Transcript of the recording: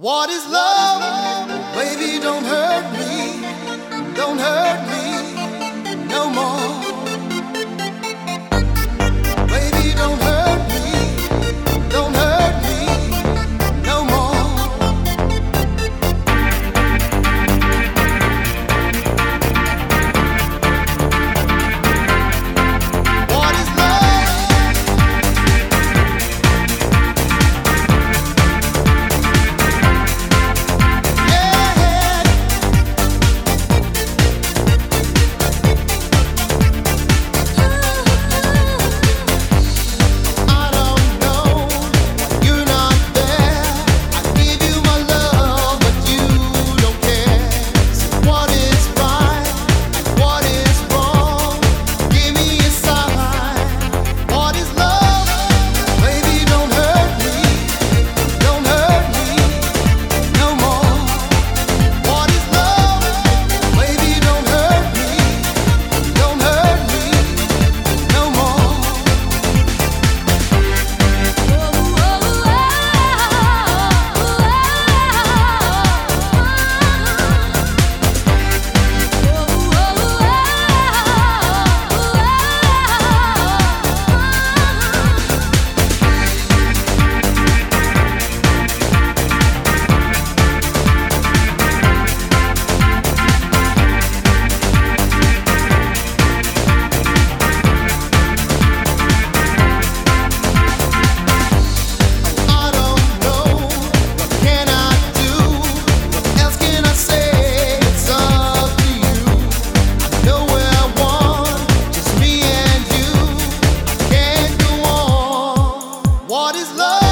What is love? Baby, don't hurt What is love?